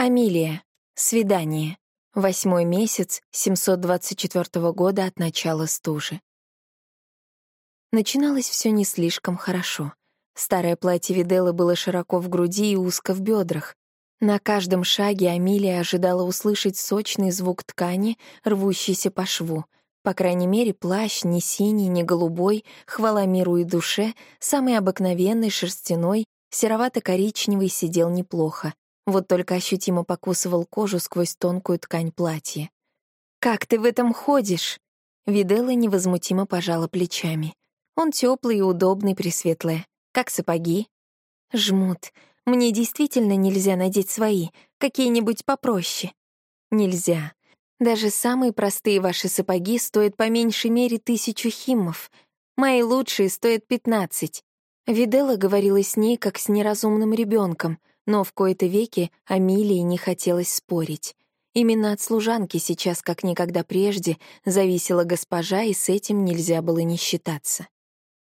Амилия. Свидание. Восьмой месяц 724 года от начала стужи. Начиналось все не слишком хорошо. Старое платье Виделы было широко в груди и узко в бедрах. На каждом шаге Амилия ожидала услышать сочный звук ткани, рвущийся по шву. По крайней мере, плащ ни синий, ни голубой, хвала миру и душе, самый обыкновенный, шерстяной, серовато-коричневый сидел неплохо. Вот только ощутимо покусывал кожу сквозь тонкую ткань платья. «Как ты в этом ходишь?» Видела невозмутимо пожала плечами. «Он теплый и удобный, пресветлая. Как сапоги?» «Жмут. Мне действительно нельзя надеть свои, какие-нибудь попроще». «Нельзя. Даже самые простые ваши сапоги стоят по меньшей мере тысячу химмов. Мои лучшие стоят пятнадцать». Видела говорила с ней, как с неразумным ребенком, но в кои-то веки Амилии не хотелось спорить. Именно от служанки сейчас, как никогда прежде, зависела госпожа, и с этим нельзя было не считаться.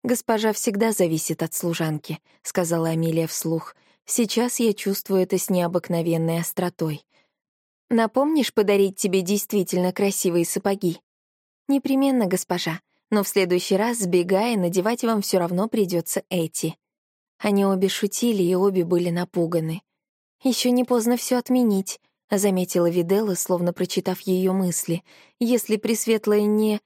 «Госпожа всегда зависит от служанки», — сказала Амилия вслух. «Сейчас я чувствую это с необыкновенной остротой. Напомнишь подарить тебе действительно красивые сапоги?» «Непременно, госпожа, но в следующий раз, сбегая, надевать вам все равно придется эти». Они обе шутили и обе были напуганы. Еще не поздно все отменить», — заметила Видела, словно прочитав ее мысли. «Если Пресветлая не...»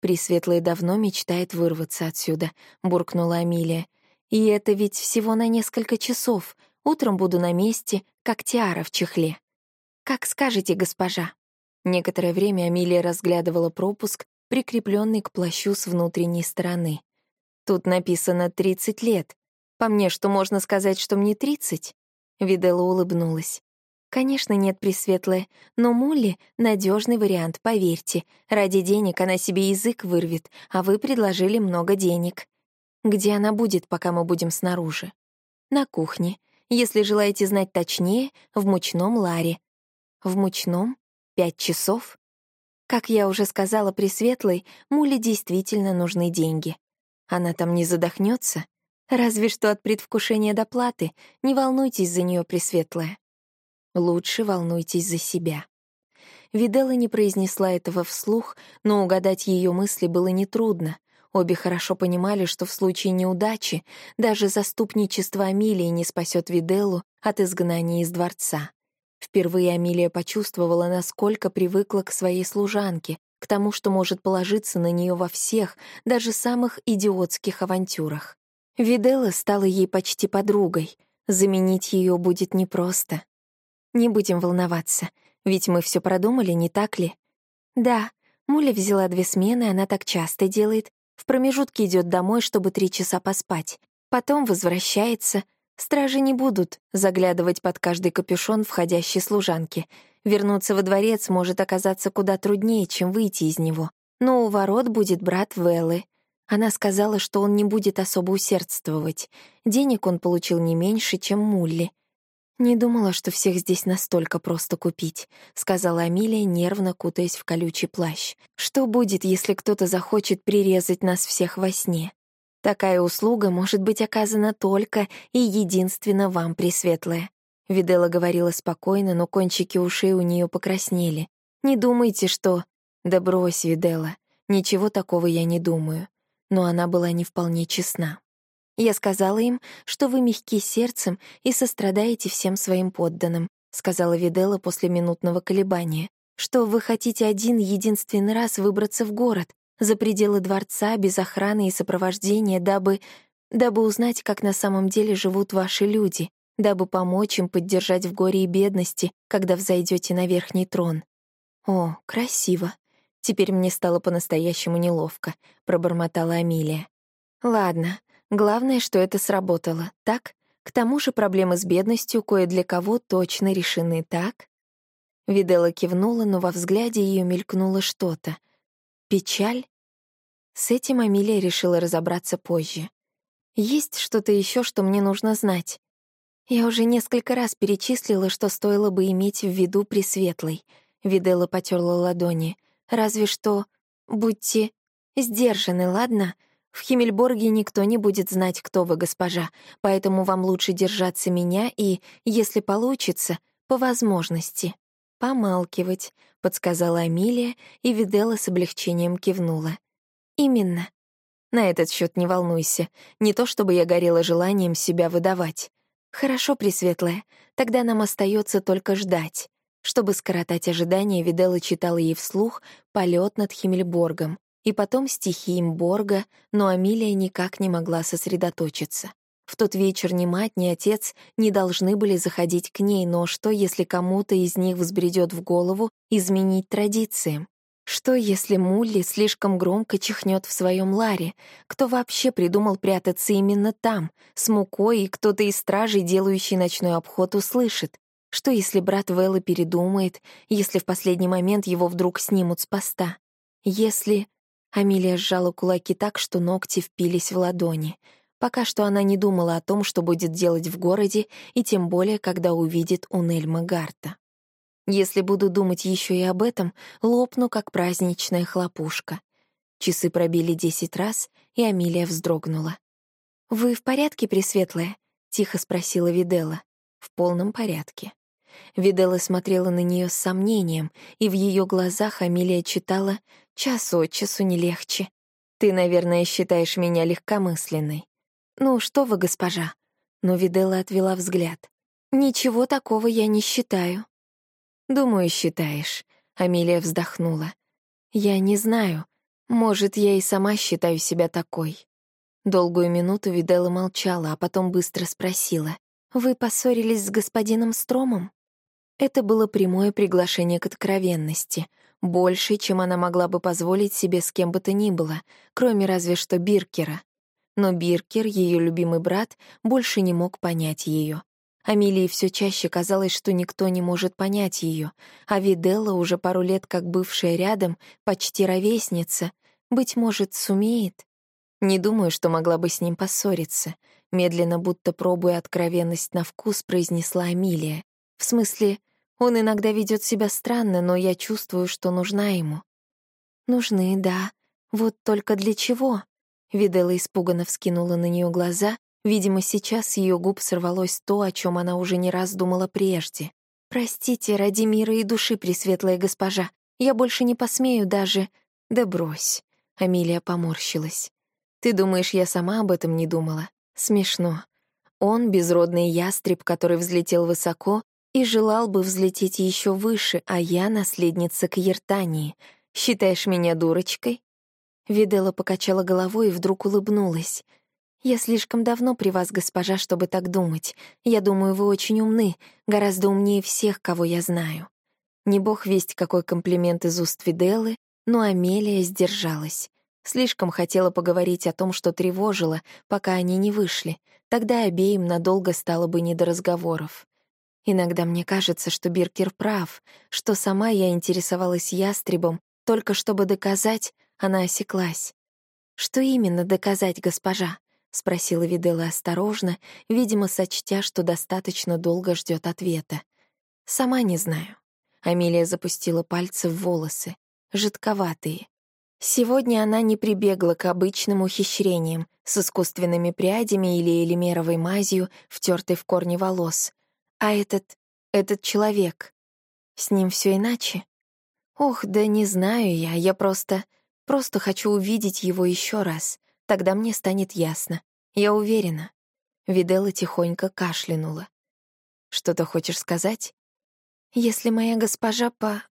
«Пресветлая давно мечтает вырваться отсюда», — буркнула Амилия. «И это ведь всего на несколько часов. Утром буду на месте, как тиара в чехле». «Как скажете, госпожа». Некоторое время Амилия разглядывала пропуск, прикрепленный к плащу с внутренней стороны. «Тут написано «тридцать лет», по мне, что можно сказать, что мне тридцать?» Видела улыбнулась. «Конечно, нет, Пресветлая, но Мулли — надежный вариант, поверьте. Ради денег она себе язык вырвет, а вы предложили много денег. Где она будет, пока мы будем снаружи?» «На кухне. Если желаете знать точнее, в мучном ларе». «В мучном? Пять часов?» Как я уже сказала Пресветлой, Муле действительно нужны деньги. Она там не задохнется? Разве что от предвкушения доплаты. Не волнуйтесь за нее, Пресветлая. Лучше волнуйтесь за себя. Видела не произнесла этого вслух, но угадать ее мысли было нетрудно. Обе хорошо понимали, что в случае неудачи даже заступничество Амилии не спасет Виделлу от изгнания из дворца. Впервые Амилия почувствовала, насколько привыкла к своей служанке, к тому, что может положиться на нее во всех, даже самых идиотских авантюрах. Видела стала ей почти подругой. Заменить ее будет непросто. Не будем волноваться, ведь мы все продумали, не так ли? Да, Муля взяла две смены, она так часто делает. В промежутке идет домой, чтобы три часа поспать. Потом возвращается. Стражи не будут заглядывать под каждый капюшон входящей служанки. Вернуться во дворец может оказаться куда труднее, чем выйти из него. Но у ворот будет брат Веллы. Она сказала, что он не будет особо усердствовать. Денег он получил не меньше, чем Мулли. «Не думала, что всех здесь настолько просто купить», — сказала Амилия, нервно кутаясь в колючий плащ. «Что будет, если кто-то захочет прирезать нас всех во сне? Такая услуга может быть оказана только и единственно вам, Пресветлая». Видела говорила спокойно, но кончики ушей у нее покраснели. «Не думайте, что...» «Да брось, Видела, ничего такого я не думаю но она была не вполне честна. «Я сказала им, что вы мягки сердцем и сострадаете всем своим подданным», сказала Видела после минутного колебания, «что вы хотите один единственный раз выбраться в город, за пределы дворца, без охраны и сопровождения, дабы... дабы узнать, как на самом деле живут ваши люди, дабы помочь им поддержать в горе и бедности, когда взойдете на верхний трон. О, красиво. Теперь мне стало по-настоящему неловко, пробормотала Амилия. Ладно, главное, что это сработало, так? К тому же проблемы с бедностью кое для кого точно решены, так? Видела кивнула, но во взгляде ее мелькнуло что-то. Печаль? С этим Амилия решила разобраться позже. Есть что-то еще, что мне нужно знать. Я уже несколько раз перечислила, что стоило бы иметь в виду Пресветлой. Видела потерла ладони — Разве что будьте сдержаны, ладно? В Химмельборге никто не будет знать, кто вы, госпожа, поэтому вам лучше держаться меня и, если получится, По возможности. «Помалкивать», — подсказала Амилия, и Видела с облегчением кивнула. «Именно. На этот счет не волнуйся. Не то чтобы я горела желанием себя выдавать. Хорошо, Пресветлая, тогда нам остается только ждать. Чтобы скоротать ожидания, Видела читала ей вслух полет над Химмельборгом и потом стихи Имборга, но Амилия никак не могла сосредоточиться. В тот вечер ни мать, ни отец не должны были заходить к ней, но что, если кому-то из них взбредет в голову изменить традициям? Что, если Мулли слишком громко чихнет в своем ларе? Кто вообще придумал прятаться именно там, с мукой, и кто-то из стражей, делающий ночной обход, услышит? Что, если брат Вэлла передумает, если в последний момент его вдруг снимут с поста? Если... Амилия сжала кулаки так, что ногти впились в ладони. Пока что она не думала о том, что будет делать в городе, и тем более, когда увидит Унельма Гарта. Если буду думать еще и об этом, лопну, как праздничная хлопушка. Часы пробили десять раз, и Амилия вздрогнула. «Вы в порядке, Пресветлая?» — тихо спросила Видела. «В полном порядке». Видела смотрела на нее с сомнением, и в ее глазах Амилия читала «Час от часу не легче. Ты, наверное, считаешь меня легкомысленной». «Ну, что вы, госпожа?» Но Видела отвела взгляд. «Ничего такого я не считаю». «Думаю, считаешь», — Амилия вздохнула. «Я не знаю. Может, я и сама считаю себя такой». Долгую минуту Видела молчала, а потом быстро спросила. «Вы поссорились с господином Стромом?» Это было прямое приглашение к откровенности, больше, чем она могла бы позволить себе с кем бы то ни было, кроме разве что Биркера. Но Биркер, ее любимый брат, больше не мог понять ее. Амилии все чаще казалось, что никто не может понять ее, а Виделла, уже пару лет как бывшая рядом, почти ровесница, быть может, сумеет. Не думаю, что могла бы с ним поссориться. Медленно, будто пробуя откровенность на вкус, произнесла Амилия. В смысле, он иногда ведет себя странно, но я чувствую, что нужна ему. Нужны, да. Вот только для чего? Видела испуганно вскинула на нее глаза. Видимо, сейчас с ее губ сорвалось то, о чем она уже не раз думала прежде. «Простите, ради мира и души, пресветлая госпожа, я больше не посмею даже...» «Да брось», — Амилия поморщилась. «Ты думаешь, я сама об этом не думала? Смешно. Он — безродный ястреб, который взлетел высоко, и желал бы взлететь еще выше, а я наследница Кьертании. Считаешь меня дурочкой?» Видела покачала головой и вдруг улыбнулась. «Я слишком давно при вас, госпожа, чтобы так думать. Я думаю, вы очень умны, гораздо умнее всех, кого я знаю». Не бог весть, какой комплимент из уст Виделлы, но Амелия сдержалась. Слишком хотела поговорить о том, что тревожило, пока они не вышли. Тогда обеим надолго стало бы не до разговоров. Иногда мне кажется, что Биркер прав, что сама я интересовалась ястребом, только чтобы доказать, она осеклась. «Что именно доказать, госпожа?» — спросила Видела осторожно, видимо, сочтя, что достаточно долго ждет ответа. «Сама не знаю». Амелия запустила пальцы в волосы, жидковатые. Сегодня она не прибегла к обычным ухищрениям с искусственными прядями или элемеровой мазью, втертой в корни волос. А этот... этот человек... С ним все иначе? Ох, да не знаю я, я просто... Просто хочу увидеть его еще раз. Тогда мне станет ясно. Я уверена. Видела тихонько кашлянула. Что-то хочешь сказать? Если моя госпожа по...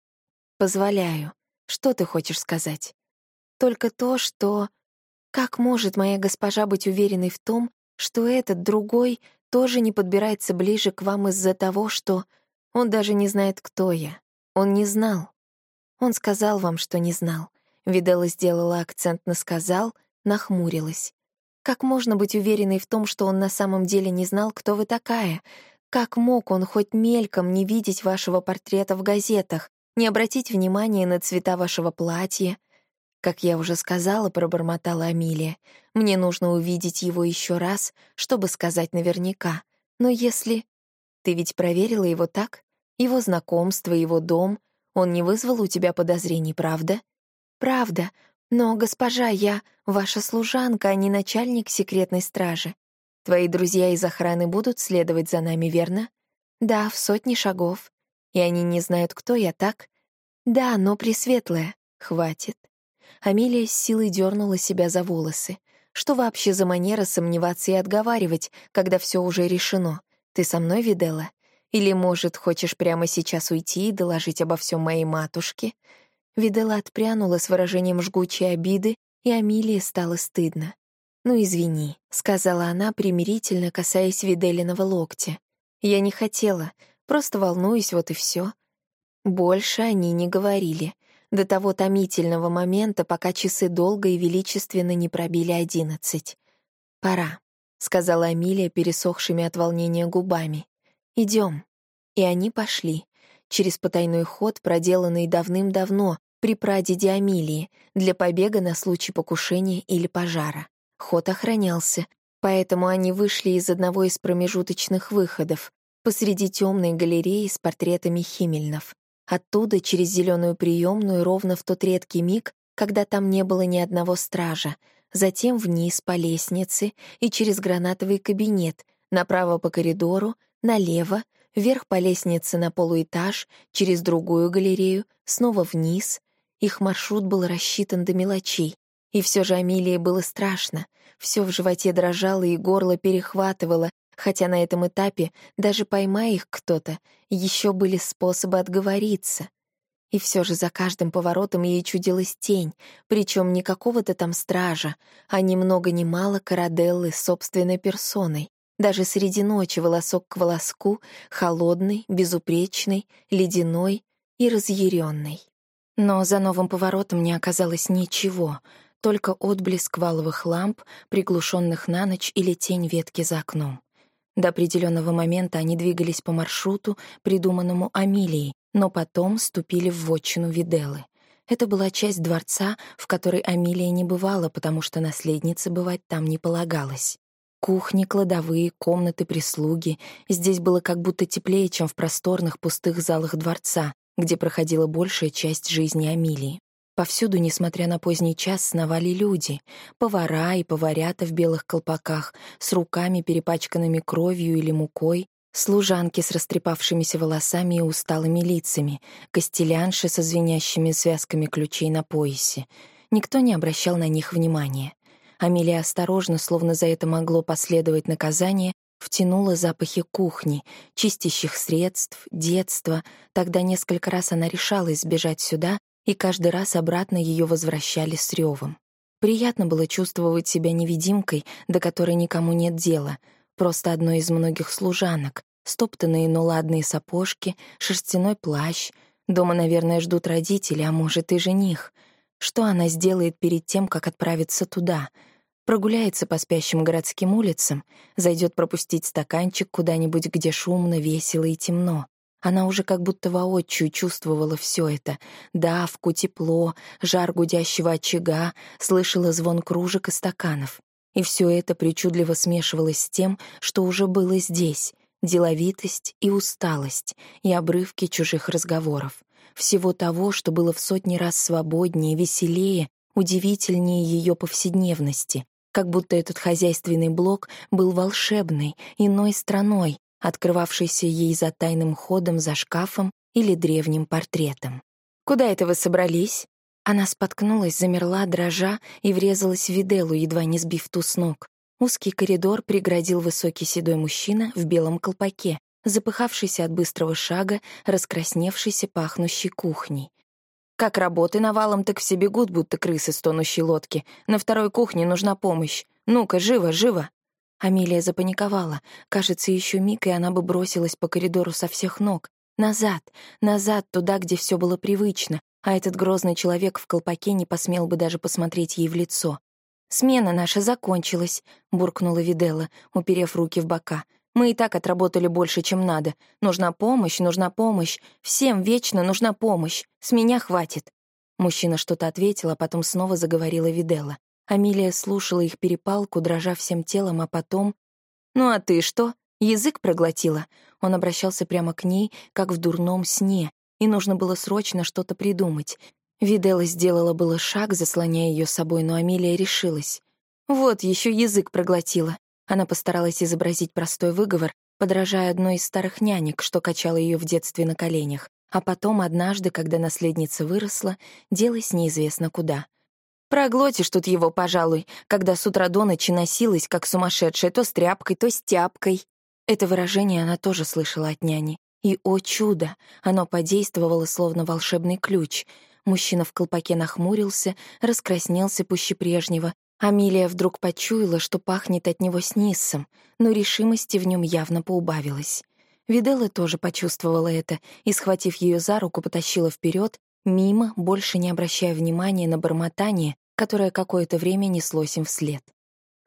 Позволяю. Что ты хочешь сказать? Только то, что... Как может моя госпожа быть уверенной в том, что этот другой тоже не подбирается ближе к вам из-за того, что он даже не знает, кто я. Он не знал. Он сказал вам, что не знал. Видела сделала акцент на «сказал», нахмурилась. Как можно быть уверенной в том, что он на самом деле не знал, кто вы такая? Как мог он хоть мельком не видеть вашего портрета в газетах, не обратить внимания на цвета вашего платья? Как я уже сказала, пробормотала Амилия, мне нужно увидеть его еще раз, чтобы сказать наверняка. Но если... Ты ведь проверила его так? Его знакомство, его дом. Он не вызвал у тебя подозрений, правда? Правда. Но, госпожа, я ваша служанка, а не начальник секретной стражи. Твои друзья из охраны будут следовать за нами, верно? Да, в сотни шагов. И они не знают, кто я, так? Да, но пресветлая. Хватит. Амелия с силой дернула себя за волосы. Что вообще за манера сомневаться и отговаривать, когда все уже решено? Ты со мной, Видела? Или, может, хочешь прямо сейчас уйти и доложить обо всем моей матушке? Видела отпрянула с выражением жгучей обиды, и Амилии стало стыдно. «Ну, извини», — сказала она, примирительно касаясь Виделиного локтя. «Я не хотела, просто волнуюсь, вот и все. Больше они не говорили, до того томительного момента, пока часы долго и величественно не пробили одиннадцать. «Пора», — сказала Амилия пересохшими от волнения губами. Идем. И они пошли. Через потайной ход, проделанный давным-давно, при прадеде Амилии, для побега на случай покушения или пожара. Ход охранялся, поэтому они вышли из одного из промежуточных выходов, посреди темной галереи с портретами Химельнов. Оттуда через зеленую приемную ровно в тот редкий миг, когда там не было ни одного стража, затем вниз по лестнице и через гранатовый кабинет, направо по коридору, налево, вверх по лестнице на полуэтаж, через другую галерею, снова вниз. Их маршрут был рассчитан до мелочей. И все же Амилии было страшно. Все в животе дрожало и горло перехватывало, хотя на этом этапе, даже поймая их кто-то, еще были способы отговориться. И все же за каждым поворотом ей чудилась тень, причем не какого-то там стража, а ни много ни мало Караделлы собственной персоной. Даже среди ночи волосок к волоску, холодный, безупречный, ледяной и разъяренный. Но за новым поворотом не оказалось ничего, только отблеск валовых ламп, приглушенных на ночь или тень ветки за окном. До определенного момента они двигались по маршруту, придуманному Амилией, но потом ступили в вотчину Виделы. Это была часть дворца, в которой Амилия не бывала, потому что наследнице бывать там не полагалось. Кухни, кладовые, комнаты прислуги. Здесь было как будто теплее, чем в просторных пустых залах дворца, где проходила большая часть жизни Амилии. Повсюду, несмотря на поздний час, сновали люди. Повара и поварята в белых колпаках, с руками, перепачканными кровью или мукой, служанки с растрепавшимися волосами и усталыми лицами, костелянши со звенящими связками ключей на поясе. Никто не обращал на них внимания. Амелия осторожно, словно за это могло последовать наказание, втянула запахи кухни, чистящих средств, детства. Тогда несколько раз она решалась сбежать сюда, и каждый раз обратно ее возвращали с ревом. Приятно было чувствовать себя невидимкой, до которой никому нет дела, просто одной из многих служанок, стоптанные, но ладные сапожки, шерстяной плащ. Дома, наверное, ждут родители, а может и жених. Что она сделает перед тем, как отправиться туда? Прогуляется по спящим городским улицам, зайдет пропустить стаканчик куда-нибудь, где шумно, весело и темно. Она уже как будто воочию чувствовала все это. Давку, тепло, жар гудящего очага, слышала звон кружек и стаканов. И все это причудливо смешивалось с тем, что уже было здесь. Деловитость и усталость, и обрывки чужих разговоров. Всего того, что было в сотни раз свободнее, веселее, удивительнее ее повседневности, как будто этот хозяйственный блок был волшебной, иной страной, открывавшийся ей за тайным ходом за шкафом или древним портретом. «Куда это вы собрались?» Она споткнулась, замерла, дрожа, и врезалась в виделу, едва не сбив ту с ног. Узкий коридор преградил высокий седой мужчина в белом колпаке, запыхавшийся от быстрого шага, раскрасневшийся, пахнущий кухней. Как работы навалом, так все бегут, будто крысы с тонущей лодки. На второй кухне нужна помощь. Ну-ка, живо, живо!» Амелия запаниковала. Кажется, еще миг, и она бы бросилась по коридору со всех ног. Назад, назад, туда, где все было привычно, а этот грозный человек в колпаке не посмел бы даже посмотреть ей в лицо. «Смена наша закончилась», — буркнула Видела, уперев руки в бока. «Мы и так отработали больше, чем надо. Нужна помощь, нужна помощь. Всем вечно нужна помощь. С меня хватит». Мужчина что-то ответил, а потом снова заговорила Видела. Амилия слушала их перепалку, дрожа всем телом, а потом... «Ну а ты что? Язык проглотила?» Он обращался прямо к ней, как в дурном сне, и нужно было срочно что-то придумать. Видела сделала было шаг, заслоняя ее собой, но Амилия решилась. «Вот еще язык проглотила». Она постаралась изобразить простой выговор, подражая одной из старых нянек, что качала ее в детстве на коленях, а потом однажды, когда наследница выросла, делась неизвестно куда. Проглотишь тут его, пожалуй, когда с утра до ночи носилась, как сумасшедшая, то с тряпкой, то с тяпкой. Это выражение она тоже слышала от няни. И, о чудо, оно подействовало словно волшебный ключ. Мужчина в колпаке нахмурился, раскраснелся пуще прежнего. Амилия вдруг почуяла, что пахнет от него с ниссом, но решимости в нем явно поубавилось. Виделла тоже почувствовала это и, схватив ее за руку, потащила вперед, мимо, больше не обращая внимания на бормотание, которое какое-то время неслось им вслед.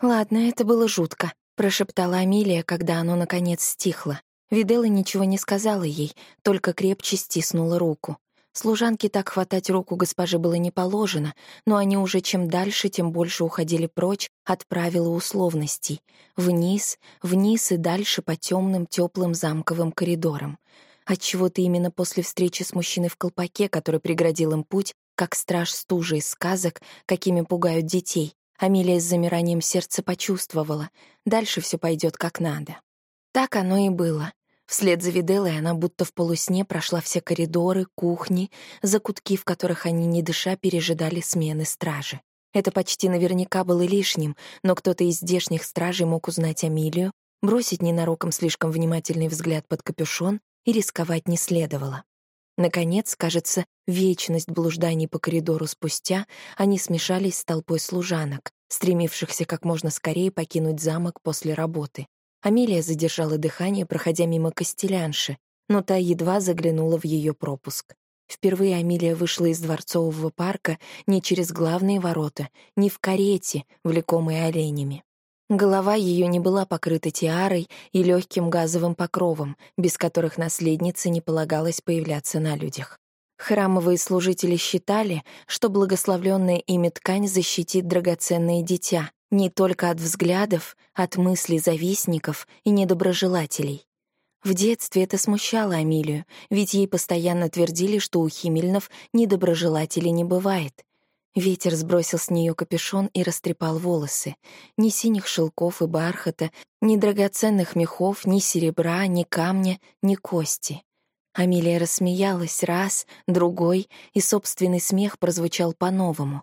«Ладно, это было жутко», — прошептала Амилия, когда оно, наконец, стихло. Виделла ничего не сказала ей, только крепче стиснула руку. Служанке так хватать руку госпожи было не положено, но они уже чем дальше, тем больше уходили прочь от правила условностей. Вниз, вниз и дальше по темным теплым замковым коридорам. Отчего-то именно после встречи с мужчиной в колпаке, который преградил им путь, как страж стужи из сказок, какими пугают детей, Амилия с замиранием сердца почувствовала. Дальше все пойдет как надо. Так оно и было. Вслед за Виделой она будто в полусне прошла все коридоры, кухни, закутки, в которых они, не дыша, пережидали смены стражи. Это почти наверняка было лишним, но кто-то из здешних стражей мог узнать Амилию, бросить ненароком слишком внимательный взгляд под капюшон и рисковать не следовало. Наконец, кажется, вечность блужданий по коридору спустя, они смешались с толпой служанок, стремившихся как можно скорее покинуть замок после работы. Амелия задержала дыхание, проходя мимо Костелянши, но та едва заглянула в ее пропуск. Впервые Амелия вышла из дворцового парка не через главные ворота, не в карете, влекомой оленями. Голова ее не была покрыта тиарой и легким газовым покровом, без которых наследнице не полагалось появляться на людях. Храмовые служители считали, что благословленная ими ткань защитит драгоценное дитя, не только от взглядов, от мыслей завистников и недоброжелателей. В детстве это смущало Амилию, ведь ей постоянно твердили, что у Химельнов недоброжелателей не бывает. Ветер сбросил с нее капюшон и растрепал волосы. Ни синих шелков и бархата, ни драгоценных мехов, ни серебра, ни камня, ни кости. Амилия рассмеялась раз, другой, и собственный смех прозвучал по-новому.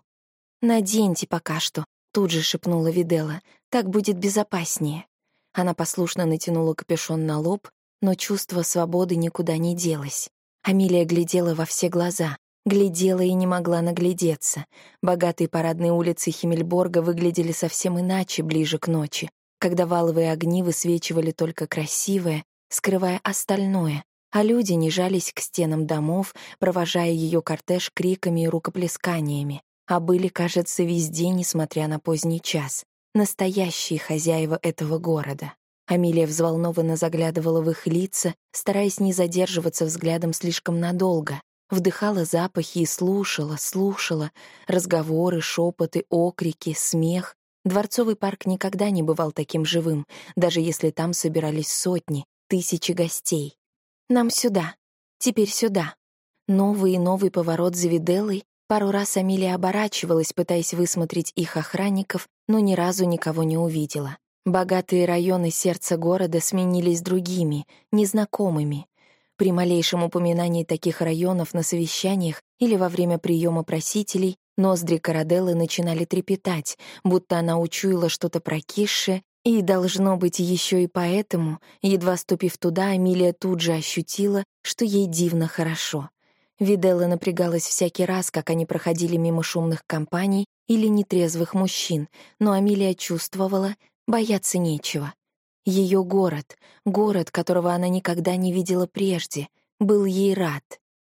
«Наденьте пока что», Тут же шепнула Видела. «Так будет безопаснее». Она послушно натянула капюшон на лоб, но чувство свободы никуда не делось. Амилия глядела во все глаза, глядела и не могла наглядеться. Богатые парадные улицы Химмельборга выглядели совсем иначе ближе к ночи, когда валовые огни высвечивали только красивое, скрывая остальное, а люди не жались к стенам домов, провожая ее кортеж криками и рукоплесканиями а были, кажется, везде, несмотря на поздний час. Настоящие хозяева этого города. Амилия взволнованно заглядывала в их лица, стараясь не задерживаться взглядом слишком надолго. Вдыхала запахи и слушала, слушала. Разговоры, шепоты, окрики, смех. Дворцовый парк никогда не бывал таким живым, даже если там собирались сотни, тысячи гостей. «Нам сюда. Теперь сюда». Новый и новый поворот за Виделлой, Пару раз Амилия оборачивалась, пытаясь высмотреть их охранников, но ни разу никого не увидела. Богатые районы сердца города сменились другими, незнакомыми. При малейшем упоминании таких районов на совещаниях или во время приема просителей ноздри Караделлы начинали трепетать, будто она учуяла что-то прокисшее, и, должно быть, еще и поэтому, едва ступив туда, Амилия тут же ощутила, что ей дивно хорошо — Виделла напрягалась всякий раз, как они проходили мимо шумных компаний или нетрезвых мужчин, но Амилия чувствовала, бояться нечего. Ее город, город, которого она никогда не видела прежде, был ей рад.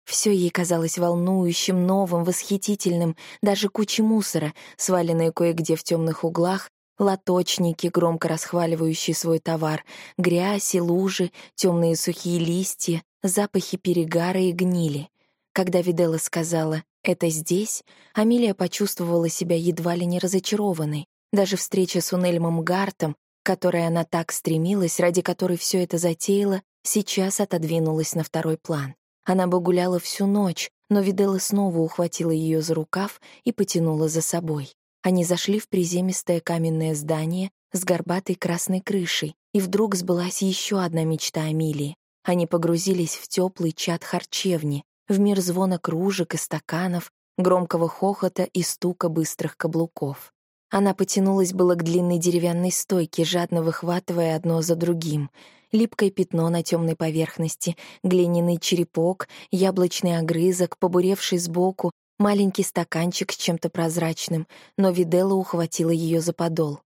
Все ей казалось волнующим, новым, восхитительным, даже кучи мусора, сваленные кое-где в темных углах, лоточники, громко расхваливающие свой товар, грязь и лужи, темные сухие листья, запахи перегара и гнили. Когда Видела сказала «это здесь», Амилия почувствовала себя едва ли не разочарованной. Даже встреча с Унельмом Гартом, которой она так стремилась, ради которой все это затеяла, сейчас отодвинулась на второй план. Она бы гуляла всю ночь, но Видела снова ухватила ее за рукав и потянула за собой. Они зашли в приземистое каменное здание с горбатой красной крышей, И вдруг сбылась еще одна мечта Амилии. Они погрузились в теплый чат харчевни, в мир звона кружек и стаканов, громкого хохота и стука быстрых каблуков. Она потянулась было к длинной деревянной стойке, жадно выхватывая одно за другим. Липкое пятно на темной поверхности, глиняный черепок, яблочный огрызок, побуревший сбоку, маленький стаканчик с чем-то прозрачным, но Видела ухватила ее за подол.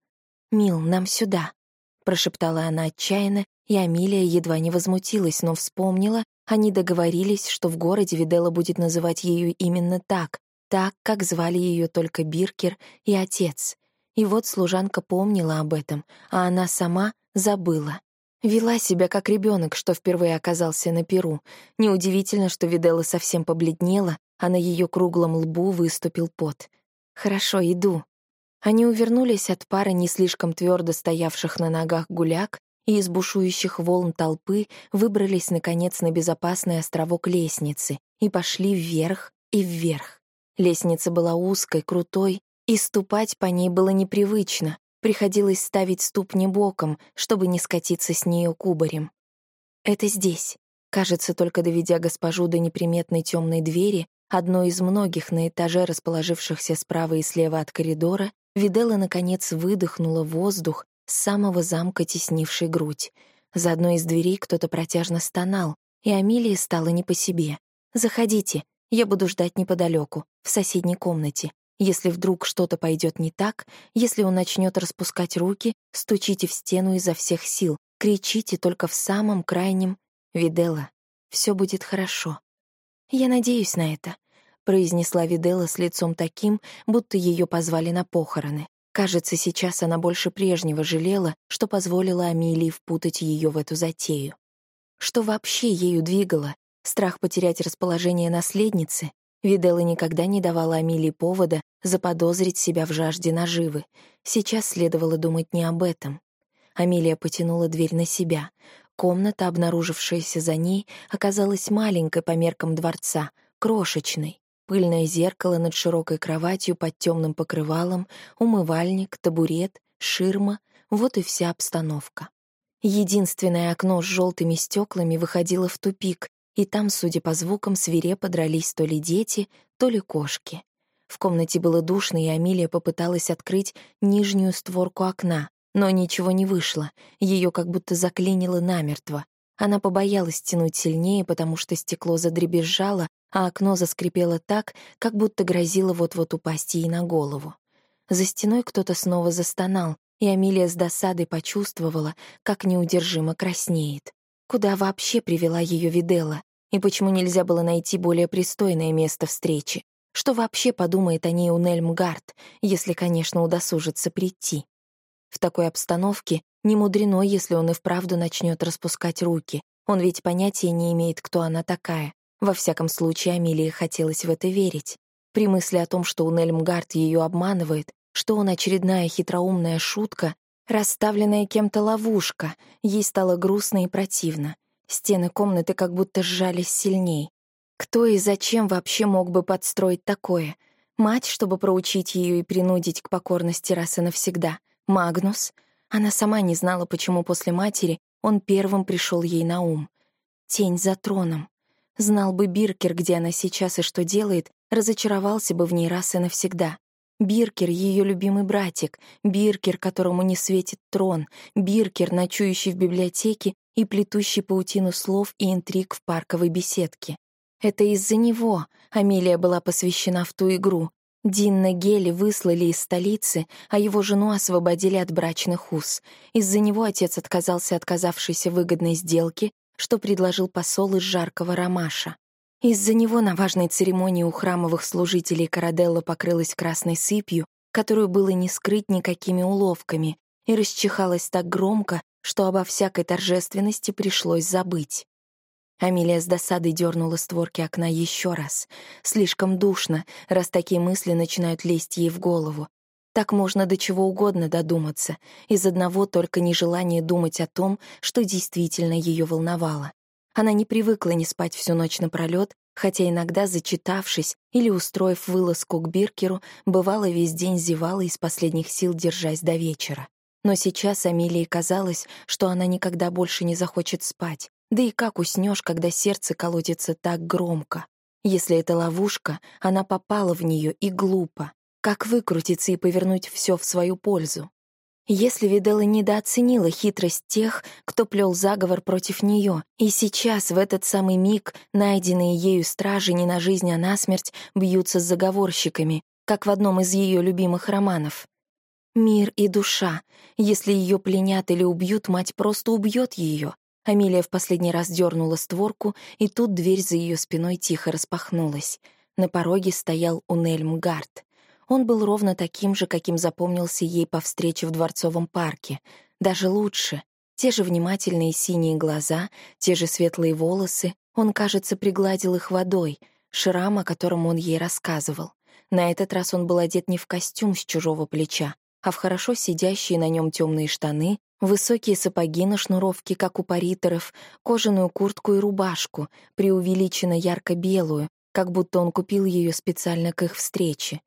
«Мил, нам сюда», — прошептала она отчаянно, и Амилия едва не возмутилась, но вспомнила, они договорились, что в городе Видела будет называть ее именно так, так, как звали ее только Биркер и отец. И вот служанка помнила об этом, а она сама забыла. Вела себя как ребенок, что впервые оказался на перу. Неудивительно, что Видела совсем побледнела, а на ее круглом лбу выступил пот. «Хорошо, иду». Они увернулись от пары не слишком твердо стоявших на ногах гуляк и из бушующих волн толпы выбрались, наконец, на безопасный островок лестницы и пошли вверх и вверх. Лестница была узкой, крутой, и ступать по ней было непривычно, приходилось ставить ступни боком, чтобы не скатиться с нее кубарем. «Это здесь», кажется, только доведя госпожу до неприметной темной двери, одной из многих на этаже, расположившихся справа и слева от коридора, Видела, наконец, выдохнула воздух с самого замка, теснивший грудь. За одной из дверей кто-то протяжно стонал, и Амилии стало не по себе. «Заходите, я буду ждать неподалеку, в соседней комнате. Если вдруг что-то пойдет не так, если он начнет распускать руки, стучите в стену изо всех сил, кричите только в самом крайнем «Видела, все будет хорошо». «Я надеюсь на это», — произнесла Видела с лицом таким, будто ее позвали на похороны. Кажется, сейчас она больше прежнего жалела, что позволила Амилии впутать ее в эту затею. Что вообще ею двигало? Страх потерять расположение наследницы? Видела никогда не давала Амилии повода заподозрить себя в жажде наживы. Сейчас следовало думать не об этом. Амилия потянула дверь на себя. Комната, обнаружившаяся за ней, оказалась маленькой по меркам дворца, крошечной пыльное зеркало над широкой кроватью под темным покрывалом, умывальник, табурет, ширма — вот и вся обстановка. Единственное окно с желтыми стеклами выходило в тупик, и там, судя по звукам, свирепо дрались то ли дети, то ли кошки. В комнате было душно, и Амилия попыталась открыть нижнюю створку окна, но ничего не вышло, ее как будто заклинило намертво. Она побоялась тянуть сильнее, потому что стекло задребезжало, а окно заскрипело так, как будто грозило вот-вот упасть ей на голову. За стеной кто-то снова застонал, и Амилия с досадой почувствовала, как неудержимо краснеет. Куда вообще привела ее Видела? И почему нельзя было найти более пристойное место встречи? Что вообще подумает о ней Унельмгард, если, конечно, удосужится прийти? В такой обстановке не мудрено, если он и вправду начнет распускать руки. Он ведь понятия не имеет, кто она такая. Во всяком случае, Амелии хотелось в это верить. При мысли о том, что Унельмгард ее обманывает, что он очередная хитроумная шутка, расставленная кем-то ловушка, ей стало грустно и противно. Стены комнаты как будто сжались сильней. Кто и зачем вообще мог бы подстроить такое? Мать, чтобы проучить ее и принудить к покорности раз и навсегда. Магнус — она сама не знала, почему после матери он первым пришел ей на ум. Тень за троном. Знал бы Биркер, где она сейчас и что делает, разочаровался бы в ней раз и навсегда. Биркер — ее любимый братик, Биркер, которому не светит трон, Биркер, ночующий в библиотеке и плетущий паутину слов и интриг в парковой беседке. Это из-за него Амелия была посвящена в ту игру, Динна Гели выслали из столицы, а его жену освободили от брачных уз. Из-за него отец отказался от казавшейся выгодной сделки, что предложил посол из жаркого ромаша. Из-за него на важной церемонии у храмовых служителей Караделла покрылась красной сыпью, которую было не скрыть никакими уловками, и расчихалась так громко, что обо всякой торжественности пришлось забыть. Амелия с досадой дернула створки окна еще раз. Слишком душно, раз такие мысли начинают лезть ей в голову. Так можно до чего угодно додуматься, из одного только нежелания думать о том, что действительно ее волновало. Она не привыкла не спать всю ночь напролёт, хотя иногда, зачитавшись или устроив вылазку к Биркеру, бывало весь день зевала из последних сил, держась до вечера. Но сейчас Амилии казалось, что она никогда больше не захочет спать. Да и как уснешь, когда сердце колотится так громко? Если это ловушка, она попала в нее и глупо. Как выкрутиться и повернуть все в свою пользу? Если Видела недооценила хитрость тех, кто плел заговор против нее, и сейчас, в этот самый миг, найденные ею стражи не на жизнь, а на смерть бьются с заговорщиками, как в одном из ее любимых романов. Мир и душа. Если ее пленят или убьют, мать просто убьет ее. Амилия в последний раз дернула створку, и тут дверь за ее спиной тихо распахнулась. На пороге стоял Унельм Гарт. Он был ровно таким же, каким запомнился ей по встрече в Дворцовом парке. Даже лучше. Те же внимательные синие глаза, те же светлые волосы. Он, кажется, пригладил их водой, шрам, о котором он ей рассказывал. На этот раз он был одет не в костюм с чужого плеча, а в хорошо сидящие на нем темные штаны, высокие сапоги на шнуровке, как у париторов, кожаную куртку и рубашку, преувеличенно ярко-белую, как будто он купил ее специально к их встрече.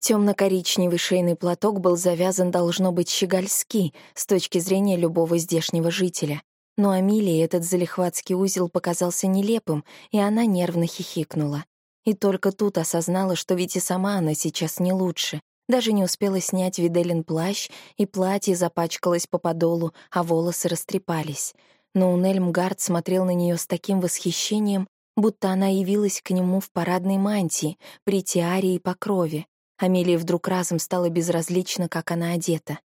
Темно-коричневый шейный платок был завязан, должно быть, щегольски, с точки зрения любого здешнего жителя. Но Амилии этот залихватский узел показался нелепым, и она нервно хихикнула. И только тут осознала, что ведь и сама она сейчас не лучше. Даже не успела снять Виделин плащ, и платье запачкалось по подолу, а волосы растрепались. Но Унельмгард смотрел на нее с таким восхищением, будто она явилась к нему в парадной мантии, при тиаре и покрове. Амелии вдруг разом стало безразлично, как она одета.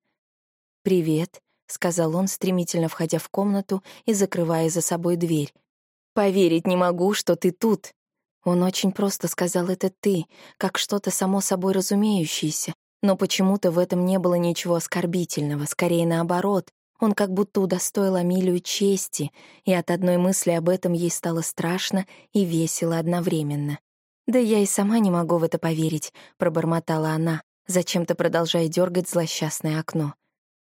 «Привет», — сказал он, стремительно входя в комнату и закрывая за собой дверь. «Поверить не могу, что ты тут». Он очень просто сказал это «ты», как что-то само собой разумеющееся, но почему-то в этом не было ничего оскорбительного, скорее наоборот. Он как будто удостоил Амилию чести, и от одной мысли об этом ей стало страшно и весело одновременно. «Да я и сама не могу в это поверить», — пробормотала она, зачем-то продолжая дергать злосчастное окно.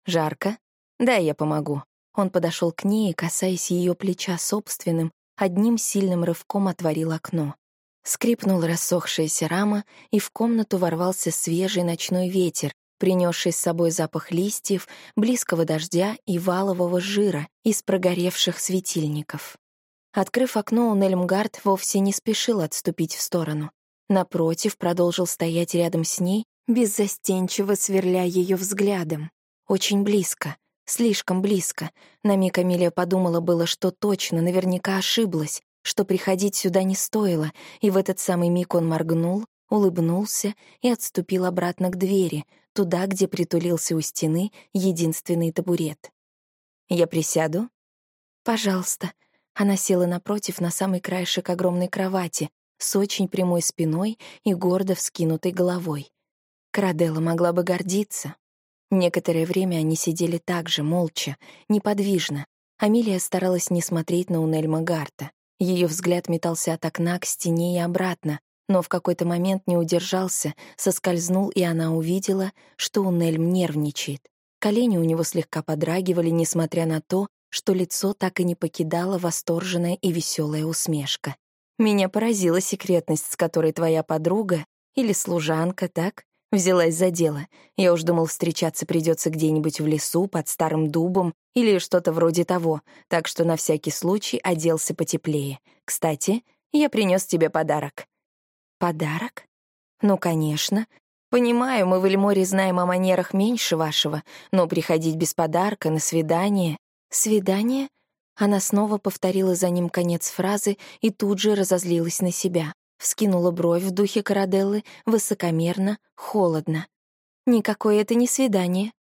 «Жарко? Да, я помогу». Он подошел к ней касаясь ее плеча собственным, одним сильным рывком отворил окно. Скрипнула рассохшаяся рама, и в комнату ворвался свежий ночной ветер, принесший с собой запах листьев, близкого дождя и валового жира из прогоревших светильников. Открыв окно, Нельмгард вовсе не спешил отступить в сторону. Напротив, продолжил стоять рядом с ней, беззастенчиво сверля ее взглядом. Очень близко, слишком близко. На миг Амелия подумала было, что точно, наверняка ошиблась, что приходить сюда не стоило, и в этот самый миг он моргнул, улыбнулся и отступил обратно к двери, туда, где притулился у стены единственный табурет. «Я присяду?» «Пожалуйста», она села напротив на самый краешек огромной кровати с очень прямой спиной и гордо вскинутой головой. Краделла могла бы гордиться. Некоторое время они сидели так же, молча, неподвижно. Амилия старалась не смотреть на Унельма Гарта. Ее взгляд метался от окна к стене и обратно, но в какой-то момент не удержался, соскользнул, и она увидела, что Унельм нервничает. Колени у него слегка подрагивали, несмотря на то, что лицо так и не покидала восторженная и веселая усмешка. Меня поразила секретность, с которой твоя подруга или служанка, так, взялась за дело. Я уж думал, встречаться придется где-нибудь в лесу, под старым дубом или что-то вроде того, так что на всякий случай оделся потеплее. Кстати, я принес тебе подарок. Подарок? Ну, конечно. Понимаю, мы в Эльморе знаем о манерах меньше вашего, но приходить без подарка на свидание «Свидание?» Она снова повторила за ним конец фразы и тут же разозлилась на себя. Вскинула бровь в духе Караделлы, высокомерно, холодно. «Никакое это не свидание».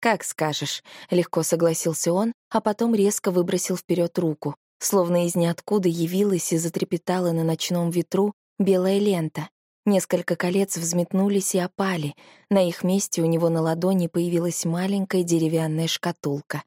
«Как скажешь», — легко согласился он, а потом резко выбросил вперед руку, словно из ниоткуда явилась и затрепетала на ночном ветру белая лента. Несколько колец взметнулись и опали. На их месте у него на ладони появилась маленькая деревянная шкатулка.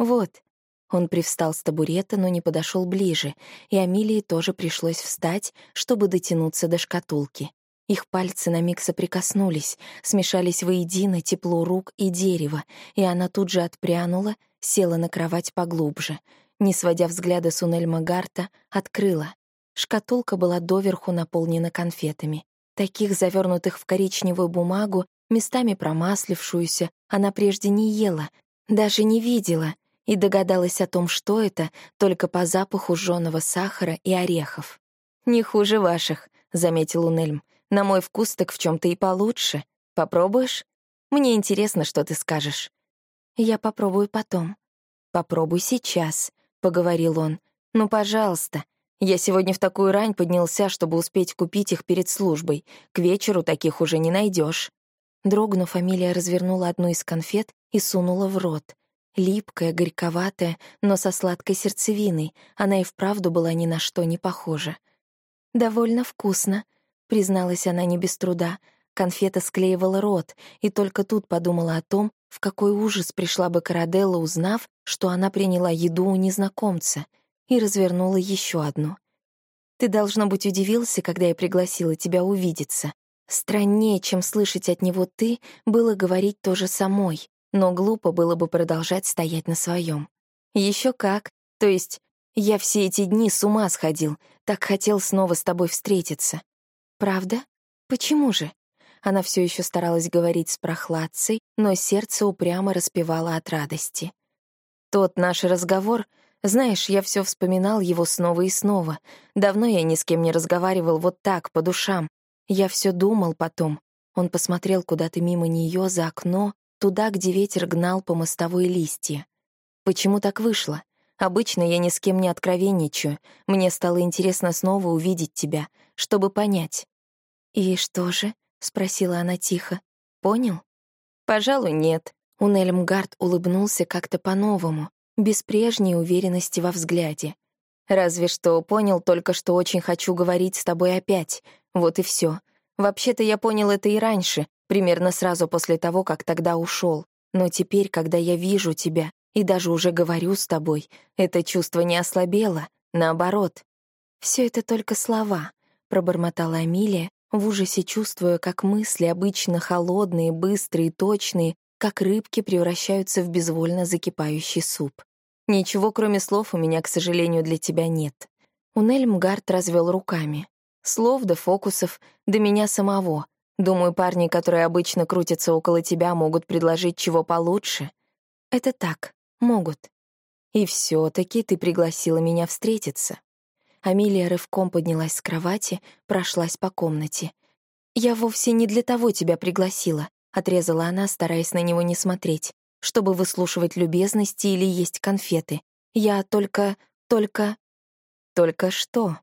«Вот». Он привстал с табурета, но не подошел ближе, и Амилии тоже пришлось встать, чтобы дотянуться до шкатулки. Их пальцы на миг соприкоснулись, смешались воедино тепло рук и дерево, и она тут же отпрянула, села на кровать поглубже. Не сводя взгляда с Унельма Гарта, открыла. Шкатулка была доверху наполнена конфетами. Таких, завернутых в коричневую бумагу, местами промаслившуюся, она прежде не ела, Даже не видела и догадалась о том, что это, только по запаху жжёного сахара и орехов. «Не хуже ваших», — заметил Унельм. «На мой вкус так в чем то и получше. Попробуешь? Мне интересно, что ты скажешь». «Я попробую потом». «Попробуй сейчас», — поговорил он. «Ну, пожалуйста. Я сегодня в такую рань поднялся, чтобы успеть купить их перед службой. К вечеру таких уже не найдешь. Дрогнув, Амилия развернула одну из конфет и сунула в рот. Липкая, горьковатая, но со сладкой сердцевиной. Она и вправду была ни на что не похожа. «Довольно вкусно», — призналась она не без труда. Конфета склеивала рот, и только тут подумала о том, в какой ужас пришла бы Караделла, узнав, что она приняла еду у незнакомца, и развернула еще одну. «Ты, должно быть, удивился, когда я пригласила тебя увидеться. Страннее, чем слышать от него «ты», было говорить то же самой, но глупо было бы продолжать стоять на своем. Еще как. То есть, я все эти дни с ума сходил, так хотел снова с тобой встретиться. Правда? Почему же? Она все еще старалась говорить с прохладцей, но сердце упрямо распевало от радости. Тот наш разговор, знаешь, я все вспоминал его снова и снова. Давно я ни с кем не разговаривал вот так, по душам, я все думал потом. Он посмотрел куда-то мимо нее за окно, туда, где ветер гнал по мостовой листья. Почему так вышло? Обычно я ни с кем не откровенничаю. Мне стало интересно снова увидеть тебя, чтобы понять. «И что же?» — спросила она тихо. «Понял?» «Пожалуй, нет». Унельмгард улыбнулся как-то по-новому, без прежней уверенности во взгляде. «Разве что понял только, что очень хочу говорить с тобой опять, вот и все. Вообще-то я понял это и раньше, примерно сразу после того, как тогда ушел. Но теперь, когда я вижу тебя и даже уже говорю с тобой, это чувство не ослабело, наоборот. Все это только слова, пробормотала Амилия, в ужасе чувствуя, как мысли, обычно холодные, быстрые, точные, как рыбки превращаются в безвольно закипающий суп. Ничего, кроме слов, у меня, к сожалению, для тебя нет. Унель Мгард развел руками. Слов да фокусов, до меня самого. Думаю, парни, которые обычно крутятся около тебя, могут предложить чего получше. Это так, могут. И все таки ты пригласила меня встретиться. Амилия рывком поднялась с кровати, прошлась по комнате. «Я вовсе не для того тебя пригласила», — отрезала она, стараясь на него не смотреть, чтобы выслушивать любезности или есть конфеты. «Я только... только...» «Только что?»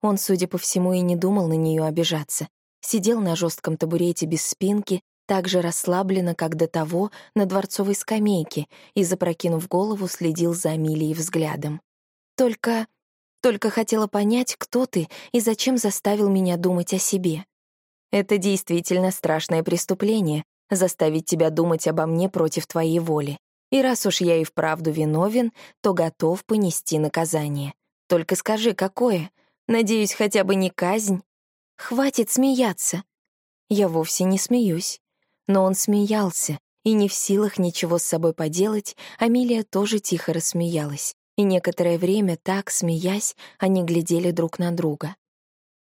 Он, судя по всему, и не думал на нее обижаться. Сидел на жестком табурете без спинки, так же расслабленно, как до того, на дворцовой скамейке, и, запрокинув голову, следил за Амилией взглядом. «Только... только хотела понять, кто ты и зачем заставил меня думать о себе. Это действительно страшное преступление — заставить тебя думать обо мне против твоей воли. И раз уж я и вправду виновен, то готов понести наказание. Только скажи, какое? Надеюсь, хотя бы не казнь. Хватит смеяться. Я вовсе не смеюсь. Но он смеялся, и не в силах ничего с собой поделать, Амилия тоже тихо рассмеялась. И некоторое время так, смеясь, они глядели друг на друга.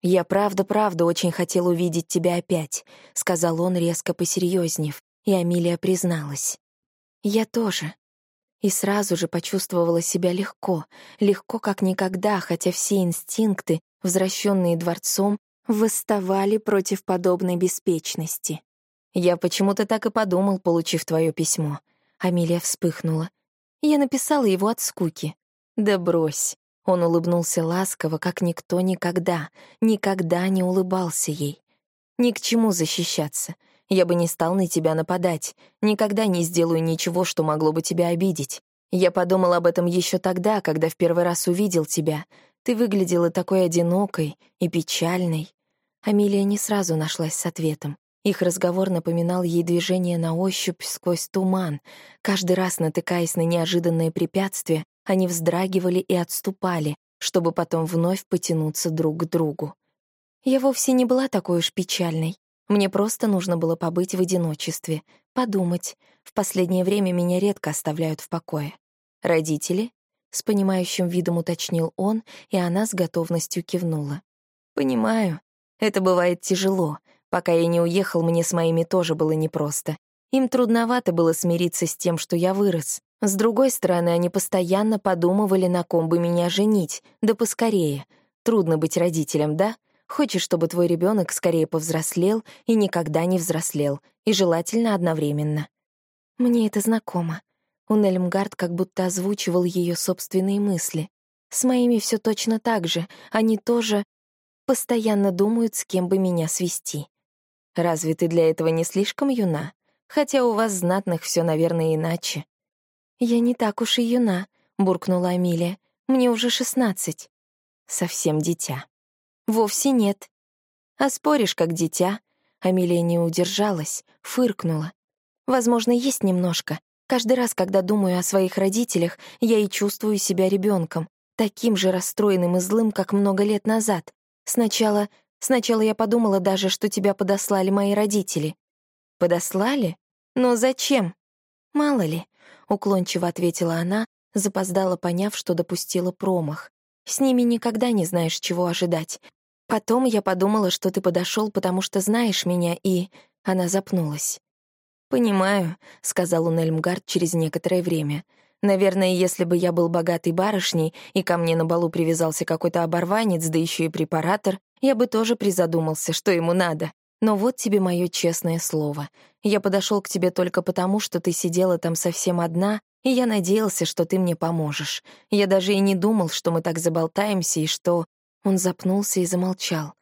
«Я правда-правда очень хотел увидеть тебя опять», — сказал он, резко посерьезнев, и Амилия призналась. «Я тоже и сразу же почувствовала себя легко, легко как никогда, хотя все инстинкты, возвращенные дворцом, восставали против подобной беспечности. «Я почему-то так и подумал, получив твое письмо». Амелия вспыхнула. Я написала его от скуки. «Да брось». Он улыбнулся ласково, как никто никогда, никогда не улыбался ей. «Ни к чему защищаться. Я бы не стал на тебя нападать, никогда не сделаю ничего, что могло бы тебя обидеть. Я подумал об этом еще тогда, когда в первый раз увидел тебя. Ты выглядела такой одинокой и печальной. Амилия не сразу нашлась с ответом. Их разговор напоминал ей движение на ощупь сквозь туман. Каждый раз, натыкаясь на неожиданные препятствия, они вздрагивали и отступали, чтобы потом вновь потянуться друг к другу. Я вовсе не была такой уж печальной. Мне просто нужно было побыть в одиночестве, подумать. В последнее время меня редко оставляют в покое. Родители? С понимающим видом уточнил он, и она с готовностью кивнула. «Понимаю. Это бывает тяжело. Пока я не уехал, мне с моими тоже было непросто. Им трудновато было смириться с тем, что я вырос. С другой стороны, они постоянно подумывали, на ком бы меня женить, да поскорее. Трудно быть родителем, да? Хочешь, чтобы твой ребенок скорее повзрослел и никогда не взрослел, и желательно одновременно. Мне это знакомо. Унельмгард как будто озвучивал ее собственные мысли. С моими все точно так же. Они тоже постоянно думают, с кем бы меня свести. Разве ты для этого не слишком юна? Хотя у вас знатных все, наверное, иначе. Я не так уж и юна, буркнула Амилия. Мне уже шестнадцать. Совсем дитя. Вовсе нет. А споришь, как дитя. Амилия не удержалась, фыркнула. Возможно, есть немножко. Каждый раз, когда думаю о своих родителях, я и чувствую себя ребенком, таким же расстроенным и злым, как много лет назад. Сначала... Сначала я подумала даже, что тебя подослали мои родители. Подослали? Но зачем? Мало ли, уклончиво ответила она, запоздала, поняв, что допустила промах. С ними никогда не знаешь, чего ожидать. Потом я подумала, что ты подошел, потому что знаешь меня, и... Она запнулась. «Понимаю», — сказал он Эльмгард через некоторое время. «Наверное, если бы я был богатой барышней, и ко мне на балу привязался какой-то оборванец, да еще и препаратор, я бы тоже призадумался, что ему надо. Но вот тебе мое честное слово. Я подошел к тебе только потому, что ты сидела там совсем одна, и я надеялся, что ты мне поможешь. Я даже и не думал, что мы так заболтаемся, и что...» Он запнулся и замолчал.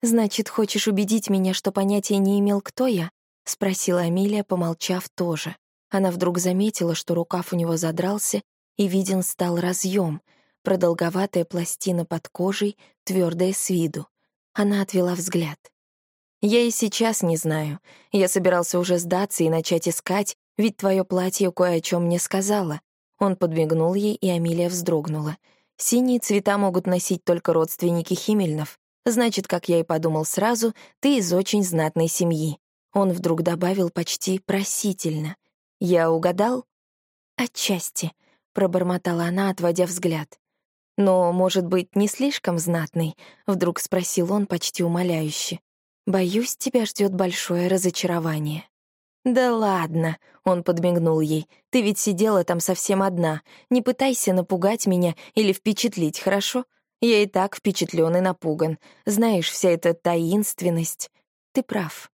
«Значит, хочешь убедить меня, что понятия не имел, кто я?» — спросила Амилия, помолчав тоже. Она вдруг заметила, что рукав у него задрался, и виден стал разъем, продолговатая пластина под кожей, твердая с виду. Она отвела взгляд. «Я и сейчас не знаю. Я собирался уже сдаться и начать искать, ведь твое платье кое о чем мне сказала». Он подмигнул ей, и Амилия вздрогнула. «Синие цвета могут носить только родственники Химельнов. Значит, как я и подумал сразу, ты из очень знатной семьи. Он вдруг добавил почти просительно. «Я угадал?» «Отчасти», — пробормотала она, отводя взгляд. «Но, может быть, не слишком знатный?» — вдруг спросил он почти умоляюще. «Боюсь, тебя ждет большое разочарование». «Да ладно», — он подмигнул ей, — «ты ведь сидела там совсем одна. Не пытайся напугать меня или впечатлить, хорошо? Я и так впечатлен и напуган. Знаешь, вся эта таинственность. Ты прав.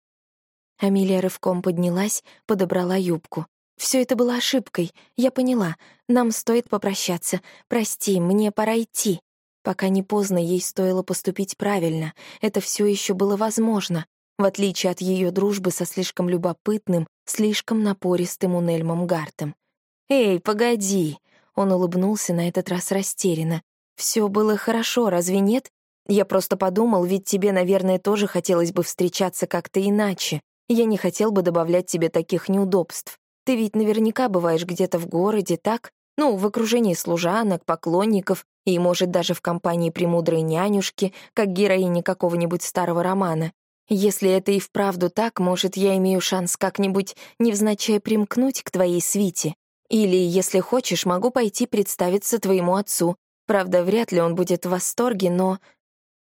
Амилия рывком поднялась, подобрала юбку. Все это было ошибкой, я поняла. Нам стоит попрощаться. Прости, мне пора идти. Пока не поздно, ей стоило поступить правильно. Это все еще было возможно, в отличие от ее дружбы со слишком любопытным, слишком напористым Унельмом Гартом. «Эй, погоди!» Он улыбнулся на этот раз растерянно. Все было хорошо, разве нет? Я просто подумал, ведь тебе, наверное, тоже хотелось бы встречаться как-то иначе. Я не хотел бы добавлять тебе таких неудобств. Ты ведь наверняка бываешь где-то в городе, так? Ну, в окружении служанок, поклонников и, может, даже в компании премудрой нянюшки, как героини какого-нибудь старого романа. Если это и вправду так, может, я имею шанс как-нибудь невзначай примкнуть к твоей свите. Или, если хочешь, могу пойти представиться твоему отцу. Правда, вряд ли он будет в восторге, но...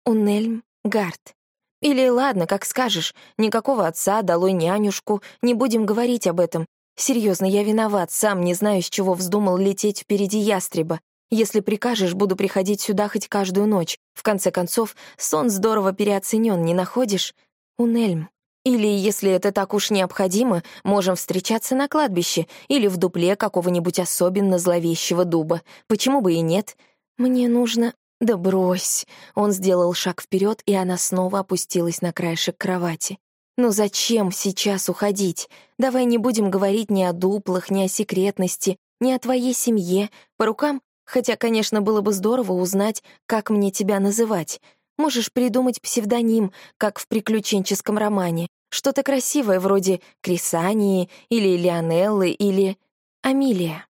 Унельм Гард. Или ладно, как скажешь, никакого отца, долой нянюшку, не будем говорить об этом. Серьезно, я виноват, сам не знаю, с чего вздумал лететь впереди ястреба. Если прикажешь, буду приходить сюда хоть каждую ночь. В конце концов, сон здорово переоценен, не находишь? Унельм. Или, если это так уж необходимо, можем встречаться на кладбище или в дупле какого-нибудь особенно зловещего дуба. Почему бы и нет? Мне нужно «Да брось!» Он сделал шаг вперед, и она снова опустилась на краешек кровати. «Ну зачем сейчас уходить? Давай не будем говорить ни о дуплах, ни о секретности, ни о твоей семье. По рукам? Хотя, конечно, было бы здорово узнать, как мне тебя называть. Можешь придумать псевдоним, как в приключенческом романе. Что-то красивое, вроде Крисании или Лионеллы или Амилия.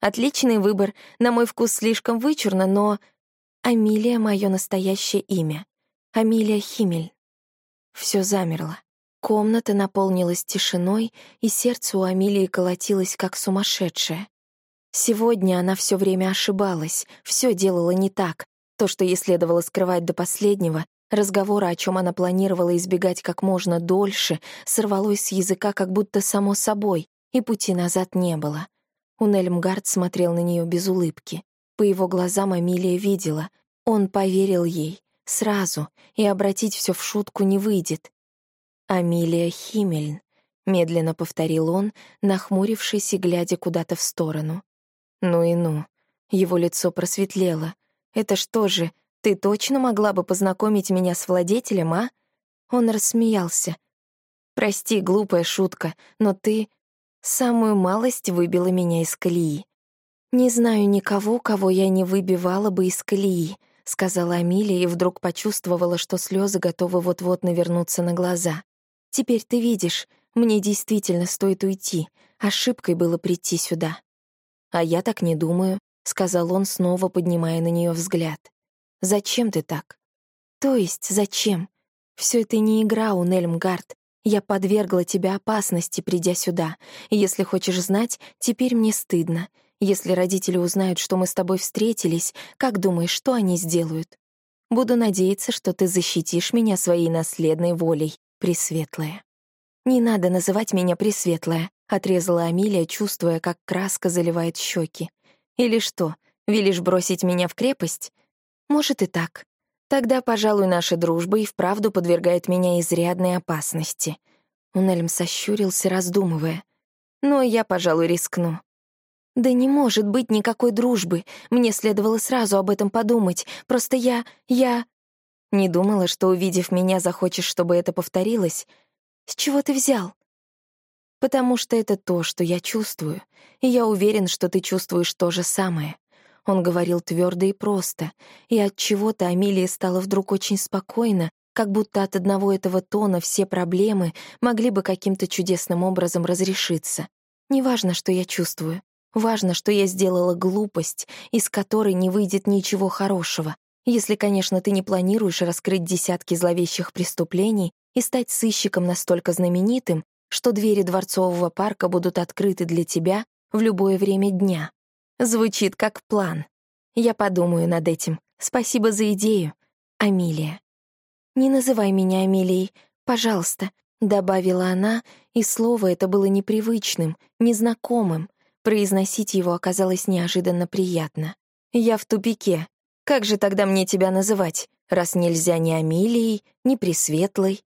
Отличный выбор. На мой вкус слишком вычурно, но Амилия — мое настоящее имя. Амилия Химель. Все замерло. Комната наполнилась тишиной, и сердце у Амилии колотилось как сумасшедшее. Сегодня она все время ошибалась, все делала не так. То, что ей следовало скрывать до последнего, Разговора, о чем она планировала избегать как можно дольше, сорвалось с языка как будто само собой, и пути назад не было. Унельмгард смотрел на нее без улыбки. По его глазам Амилия видела. Он поверил ей. Сразу. И обратить все в шутку не выйдет. «Амилия Химмельн», — медленно повторил он, нахмурившись и глядя куда-то в сторону. «Ну и ну». Его лицо просветлело. «Это что же, ты точно могла бы познакомить меня с владетелем, а?» Он рассмеялся. «Прости, глупая шутка, но ты самую малость выбила меня из колеи. Не знаю никого, кого я не выбивала бы из колеи», — сказала Амилия и вдруг почувствовала, что слезы готовы вот-вот навернуться на глаза. «Теперь ты видишь, мне действительно стоит уйти. Ошибкой было прийти сюда». «А я так не думаю», — сказал он, снова поднимая на нее взгляд. Зачем ты так? То есть зачем? Все это не игра, у Унельмгард. Я подвергла тебя опасности, придя сюда. И если хочешь знать, теперь мне стыдно. Если родители узнают, что мы с тобой встретились, как думаешь, что они сделают? Буду надеяться, что ты защитишь меня своей наследной волей, Пресветлая. «Не надо называть меня Пресветлая», — отрезала Амилия, чувствуя, как краска заливает щеки. «Или что, велишь бросить меня в крепость? Может и так. Тогда, пожалуй, наша дружба и вправду подвергает меня изрядной опасности. Унельм сощурился, раздумывая. Но я, пожалуй, рискну. Да не может быть никакой дружбы. Мне следовало сразу об этом подумать. Просто я... я... Не думала, что, увидев меня, захочешь, чтобы это повторилось. С чего ты взял? Потому что это то, что я чувствую, и я уверен, что ты чувствуешь то же самое. Он говорил твердо и просто, и от чего-то Амилии стало вдруг очень спокойно, как будто от одного этого тона все проблемы могли бы каким-то чудесным образом разрешиться. Неважно, что я чувствую. Важно, что я сделала глупость, из которой не выйдет ничего хорошего, если, конечно, ты не планируешь раскрыть десятки зловещих преступлений и стать сыщиком настолько знаменитым, что двери Дворцового парка будут открыты для тебя в любое время дня. Звучит как план. Я подумаю над этим. Спасибо за идею, Амилия. «Не называй меня Амилией, пожалуйста», — добавила она, и слово это было непривычным, незнакомым. Произносить его оказалось неожиданно приятно. «Я в тупике. Как же тогда мне тебя называть, раз нельзя ни Амилией, ни Пресветлой?»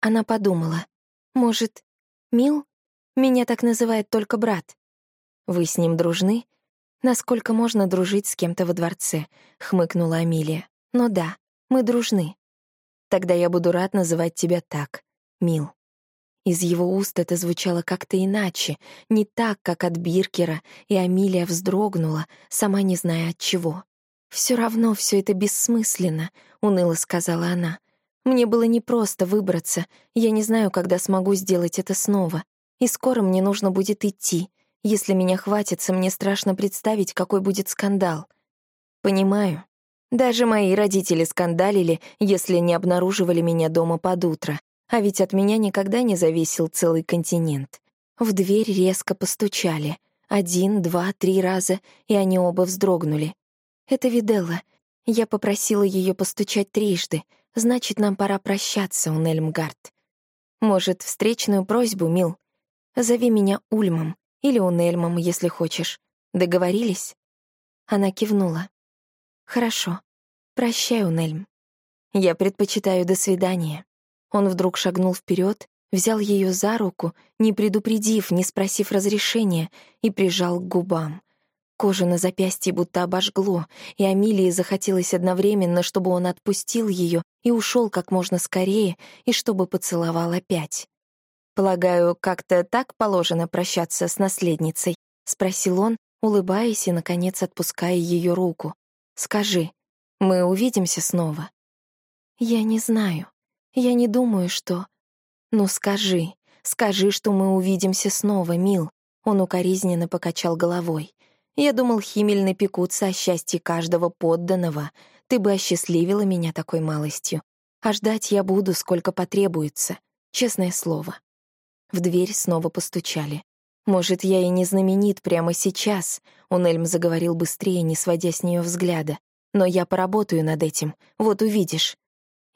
Она подумала. «Может, Мил? Меня так называет только брат. Вы с ним дружны?» «Насколько можно дружить с кем-то во дворце?» — хмыкнула Амилия. «Но да, мы дружны. Тогда я буду рад называть тебя так, Мил». Из его уст это звучало как-то иначе, не так, как от Биркера, и Амилия вздрогнула, сама не зная от чего. «Все равно все это бессмысленно», — уныло сказала она. «Мне было непросто выбраться, я не знаю, когда смогу сделать это снова, и скоро мне нужно будет идти, если меня хватится, мне страшно представить, какой будет скандал. Понимаю. Даже мои родители скандалили, если не обнаруживали меня дома под утро. А ведь от меня никогда не зависел целый континент. В дверь резко постучали. Один, два, три раза, и они оба вздрогнули. Это Виделла. Я попросила ее постучать трижды. Значит, нам пора прощаться, Унельмгард. Может, встречную просьбу, Мил? Зови меня Ульмом. Или у Нельмом, если хочешь. Договорились?» Она кивнула. «Хорошо. Прощай, Унельм. Я предпочитаю «до свидания». Он вдруг шагнул вперед, взял ее за руку, не предупредив, не спросив разрешения, и прижал к губам. Кожа на запястье будто обожгло, и Амилии захотелось одновременно, чтобы он отпустил ее и ушел как можно скорее, и чтобы поцеловал опять. «Полагаю, как-то так положено прощаться с наследницей?» — спросил он, улыбаясь и, наконец, отпуская ее руку. «Скажи, мы увидимся снова?» «Я не знаю. Я не думаю, что...» «Ну скажи, скажи, что мы увидимся снова, мил». Он укоризненно покачал головой. «Я думал, Химель напекутся о счастье каждого подданного. Ты бы осчастливила меня такой малостью. А ждать я буду, сколько потребуется. Честное слово». В дверь снова постучали. «Может, я и не знаменит прямо сейчас», — Унельм заговорил быстрее, не сводя с нее взгляда. «Но я поработаю над этим, вот увидишь».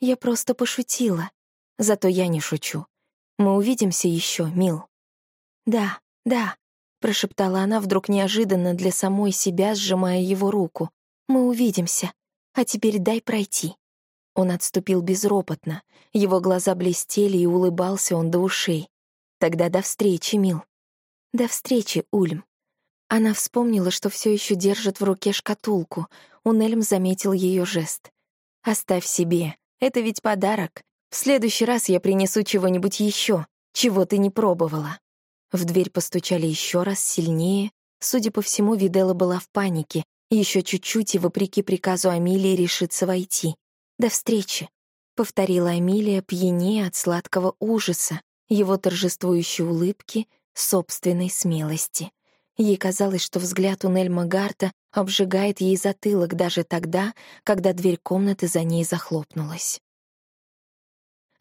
Я просто пошутила. Зато я не шучу. Мы увидимся еще, Мил. Да, да, прошептала она вдруг неожиданно для самой себя, сжимая его руку. Мы увидимся. А теперь дай пройти. Он отступил безропотно. Его глаза блестели, и улыбался он до ушей. Тогда до встречи, Мил. До встречи, Ульм. Она вспомнила, что все еще держит в руке шкатулку. Унельм заметил ее жест. «Оставь себе. Это ведь подарок. В следующий раз я принесу чего-нибудь еще, чего ты не пробовала». В дверь постучали еще раз сильнее. Судя по всему, Видела была в панике. Еще чуть-чуть и, вопреки приказу Амилии, решится войти. «До встречи», — повторила Амилия, пьянее от сладкого ужаса, его торжествующей улыбки, собственной смелости. Ей казалось, что взгляд у Нельма Гарта обжигает ей затылок даже тогда, когда дверь комнаты за ней захлопнулась.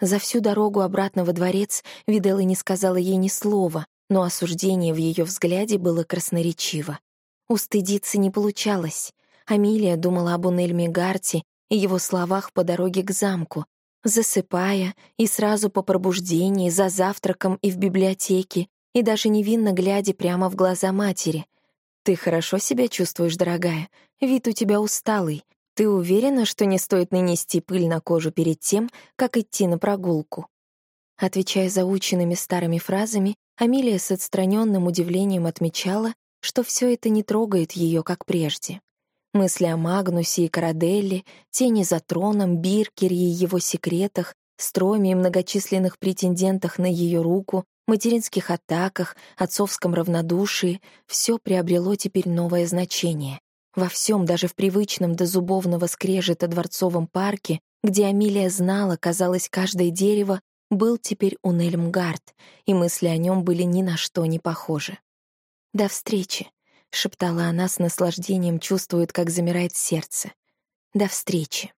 За всю дорогу обратно во дворец Видела не сказала ей ни слова, но осуждение в ее взгляде было красноречиво. Устыдиться не получалось. Амилия думала об Унельме Гарте и его словах по дороге к замку, засыпая и сразу по пробуждении, за завтраком и в библиотеке, и даже невинно глядя прямо в глаза матери. «Ты хорошо себя чувствуешь, дорогая? Вид у тебя усталый. Ты уверена, что не стоит нанести пыль на кожу перед тем, как идти на прогулку?» Отвечая заученными старыми фразами, Амилия с отстраненным удивлением отмечала, что все это не трогает ее, как прежде. Мысли о Магнусе и Караделле, тени за троном, Биркере и его секретах, строме и многочисленных претендентах на ее руку, материнских атаках, отцовском равнодушии — все приобрело теперь новое значение. Во всем, даже в привычном до зубовного скрежета дворцовом парке, где Амилия знала, казалось, каждое дерево, был теперь Унельмгард, и мысли о нем были ни на что не похожи. «До встречи», — шептала она с наслаждением, чувствует, как замирает сердце. «До встречи».